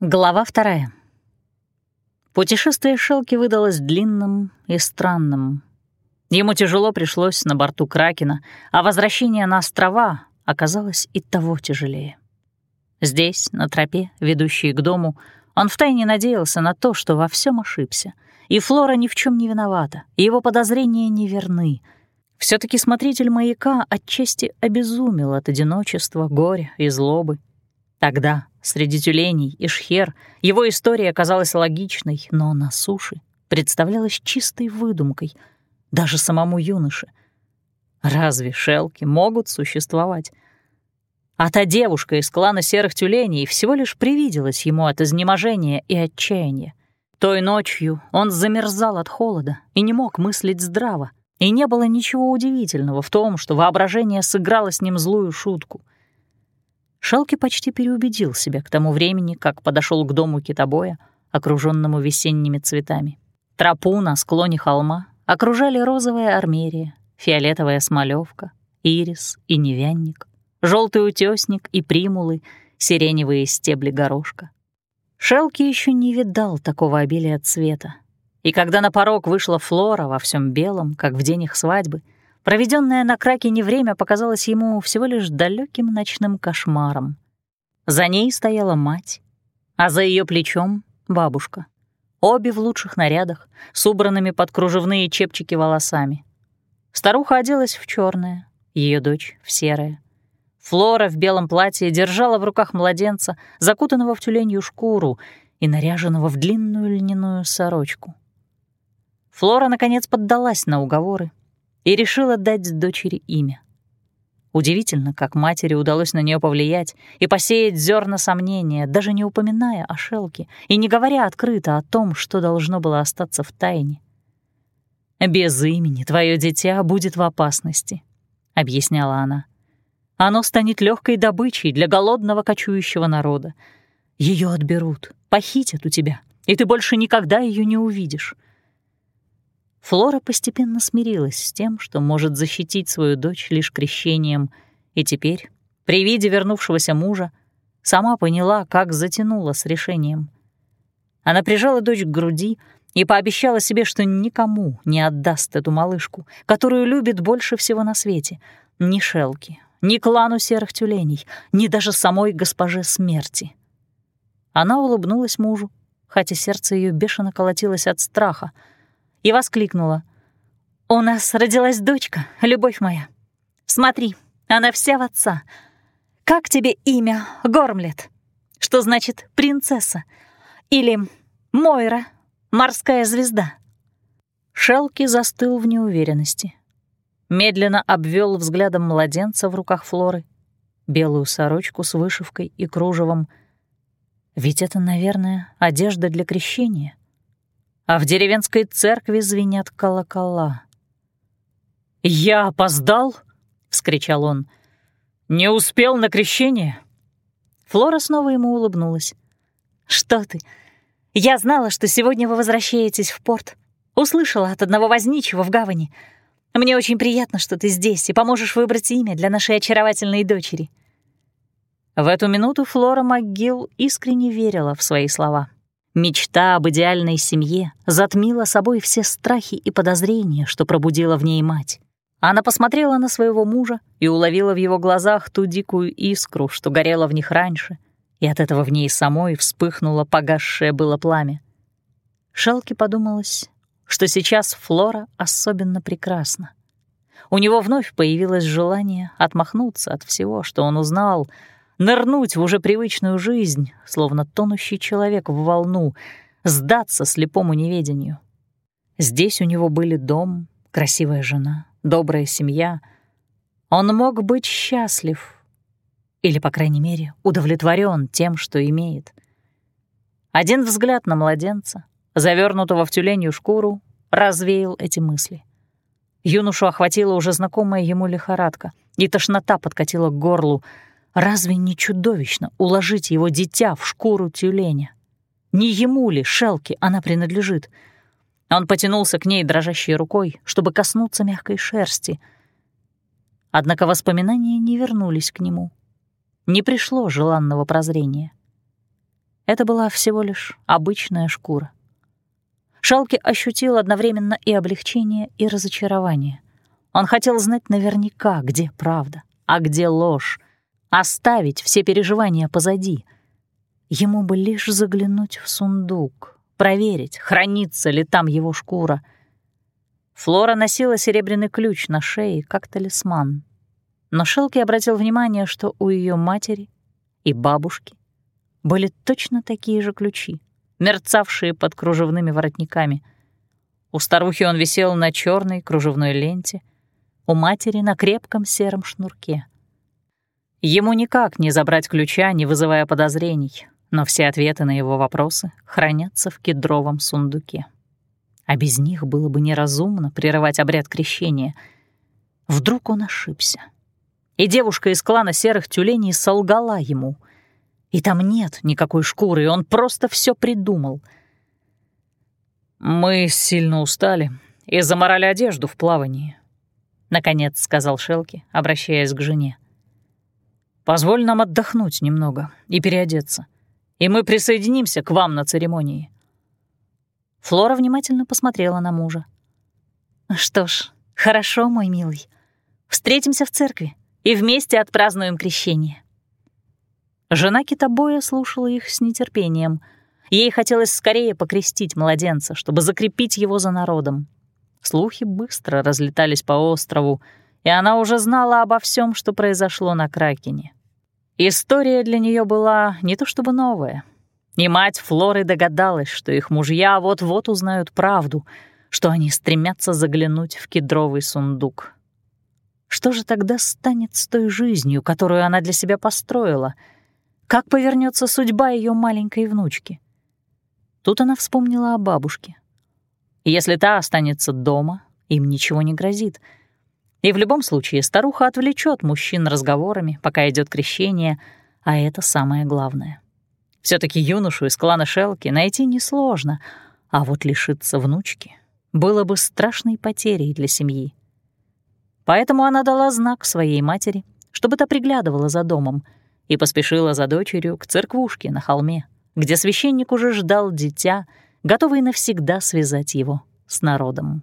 Глава вторая. Путешествие Шелки выдалось длинным и странным. Ему тяжело пришлось на борту Кракена, а возвращение на острова оказалось и того тяжелее. Здесь, на тропе, ведущей к дому, он втайне надеялся на то, что во всем ошибся, и Флора ни в чем не виновата, и его подозрения неверны. все таки смотритель маяка отчасти обезумел от одиночества, горя и злобы. Тогда, Среди тюленей и шхер его история казалась логичной, но на суше представлялась чистой выдумкой, даже самому юноше. Разве шелки могут существовать? А та девушка из клана серых тюленей всего лишь привиделась ему от изнеможения и отчаяния. Той ночью он замерзал от холода и не мог мыслить здраво, и не было ничего удивительного в том, что воображение сыграло с ним злую шутку — Шалки почти переубедил себя к тому времени, как подошел к дому китобоя, окруженному весенними цветами. Тропу на склоне холма окружали розовая армерия, фиолетовая смолевка, ирис и невянник, желтый утесник и примулы, сиреневые стебли горошка. Шелки еще не видал такого обилия цвета. И когда на порог вышла Флора во всем белом, как в день их свадьбы, Проведенное на Кракене время показалось ему всего лишь далеким ночным кошмаром. За ней стояла мать, а за ее плечом — бабушка. Обе в лучших нарядах, с убранными под кружевные чепчики волосами. Старуха оделась в черное, ее дочь — в серое. Флора в белом платье держала в руках младенца, закутанного в тюленью шкуру и наряженного в длинную льняную сорочку. Флора, наконец, поддалась на уговоры и решила дать дочери имя. Удивительно, как матери удалось на нее повлиять и посеять зерна сомнения, даже не упоминая о Шелке и не говоря открыто о том, что должно было остаться в тайне. «Без имени твое дитя будет в опасности», — объясняла она. «Оно станет легкой добычей для голодного кочующего народа. Ее отберут, похитят у тебя, и ты больше никогда ее не увидишь. Флора постепенно смирилась с тем, что может защитить свою дочь лишь крещением, и теперь, при виде вернувшегося мужа, сама поняла, как затянула с решением. Она прижала дочь к груди и пообещала себе, что никому не отдаст эту малышку, которую любит больше всего на свете, ни Шелки, ни клану серых тюленей, ни даже самой госпоже смерти. Она улыбнулась мужу, хотя сердце ее бешено колотилось от страха — и воскликнула. «У нас родилась дочка, любовь моя. Смотри, она вся в отца. Как тебе имя Гормлет? Что значит принцесса? Или Мойра, морская звезда?» Шелки застыл в неуверенности. Медленно обвел взглядом младенца в руках Флоры, белую сорочку с вышивкой и кружевом. Ведь это, наверное, одежда для крещения а в деревенской церкви звенят колокола. «Я опоздал?» — вскричал он. «Не успел на крещение?» Флора снова ему улыбнулась. «Что ты? Я знала, что сегодня вы возвращаетесь в порт. Услышала от одного возничего в гавани. Мне очень приятно, что ты здесь и поможешь выбрать имя для нашей очаровательной дочери». В эту минуту Флора МcГилл искренне верила в свои слова. Мечта об идеальной семье затмила собой все страхи и подозрения, что пробудила в ней мать. Она посмотрела на своего мужа и уловила в его глазах ту дикую искру, что горела в них раньше, и от этого в ней самой вспыхнуло погасшее было пламя. Шелке подумалось, что сейчас Флора особенно прекрасна. У него вновь появилось желание отмахнуться от всего, что он узнал — нырнуть в уже привычную жизнь, словно тонущий человек в волну, сдаться слепому неведению. Здесь у него были дом, красивая жена, добрая семья. Он мог быть счастлив или, по крайней мере, удовлетворен тем, что имеет. Один взгляд на младенца, завернутого в тюленью шкуру, развеял эти мысли. Юношу охватила уже знакомая ему лихорадка, и тошнота подкатила к горлу — Разве не чудовищно уложить его дитя в шкуру тюленя? Не ему ли, Шелке, она принадлежит? Он потянулся к ней дрожащей рукой, чтобы коснуться мягкой шерсти. Однако воспоминания не вернулись к нему. Не пришло желанного прозрения. Это была всего лишь обычная шкура. Шалки ощутил одновременно и облегчение, и разочарование. Он хотел знать наверняка, где правда, а где ложь, оставить все переживания позади. Ему бы лишь заглянуть в сундук, проверить, хранится ли там его шкура. Флора носила серебряный ключ на шее, как талисман. Но Шелки обратил внимание, что у ее матери и бабушки были точно такие же ключи, мерцавшие под кружевными воротниками. У старухи он висел на черной кружевной ленте, у матери на крепком сером шнурке. Ему никак не забрать ключа, не вызывая подозрений, но все ответы на его вопросы хранятся в кедровом сундуке. А без них было бы неразумно прерывать обряд крещения. Вдруг он ошибся. И девушка из клана серых тюленей солгала ему — и там нет никакой шкуры, он просто все придумал. «Мы сильно устали и заморали одежду в плавании», — наконец сказал Шелки, обращаясь к жене. «Позволь нам отдохнуть немного и переодеться, и мы присоединимся к вам на церемонии». Флора внимательно посмотрела на мужа. «Что ж, хорошо, мой милый. Встретимся в церкви и вместе отпразднуем крещение». Жена китобоя слушала их с нетерпением. Ей хотелось скорее покрестить младенца, чтобы закрепить его за народом. Слухи быстро разлетались по острову, и она уже знала обо всем, что произошло на Кракене. История для нее была не то чтобы новая. И мать Флоры догадалась, что их мужья вот-вот узнают правду, что они стремятся заглянуть в кедровый сундук. Что же тогда станет с той жизнью, которую она для себя построила — как повернется судьба ее маленькой внучки? Тут она вспомнила о бабушке. Если та останется дома, им ничего не грозит. И в любом случае старуха отвлечет мужчин разговорами, пока идет крещение, а это самое главное. все таки юношу из клана Шелки найти несложно, а вот лишиться внучки было бы страшной потерей для семьи. Поэтому она дала знак своей матери, чтобы та приглядывала за домом — и поспешила за дочерью к церквушке на холме, где священник уже ждал дитя, готовый навсегда связать его с народом.